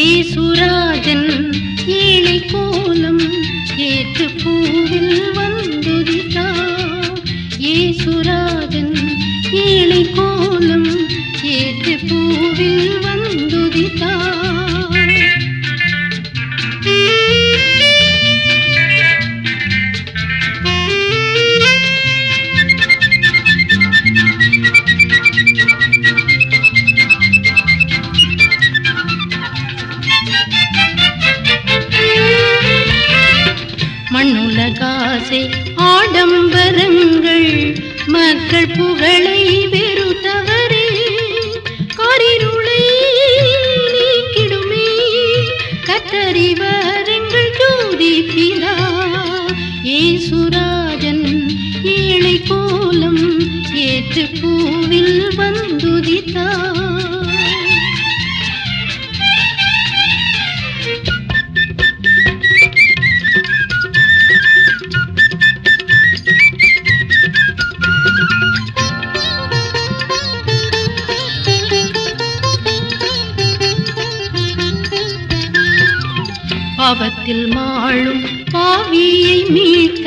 ஏசுராஜன் ஏழை கோலம் ஏற்று பூவில் காசை ஆடம்பரங்கள். மக்கள் புகழை வெறுத்தவரே காரிருளை நீக்கிடுமே. கத்தறிவர் ஜோதி பிதா ஏசுராஜன் ஏழை கோலம் ஏற்று பாவத்தில் மாளும் பாவியை மீட்க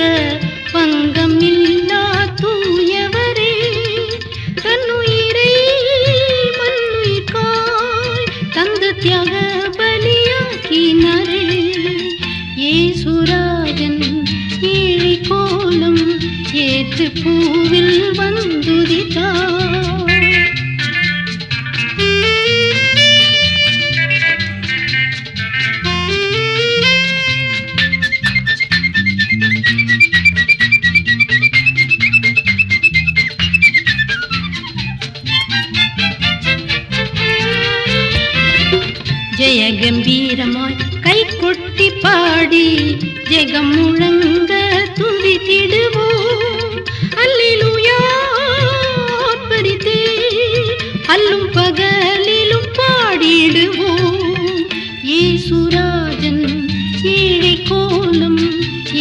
பங்கம் இல்லா தூயவரே. தன்னுயிரை மண்ணுயிர்காய் தந்த தியாக பலியாக்கினரே. ஏசுராஜன் ஏழை கோலம் ஏற்று பூவில் வந்துதித்தார். ஜெய கம்பீரமாய் கை கொட்டி பாடி ஜெகம் முழங்க துதித்திடுவோம். அல்லேலூயா ஆர்ப்பரித்தே அல்லும் பகலிலும் பாடிடுவோம். ஏசுராஜன் ஏழை கோலம்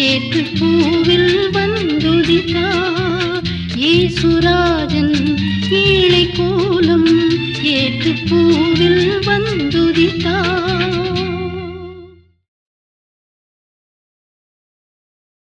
ஏற்று பூவில் வந்துதித்தார் ஏசுராஜன்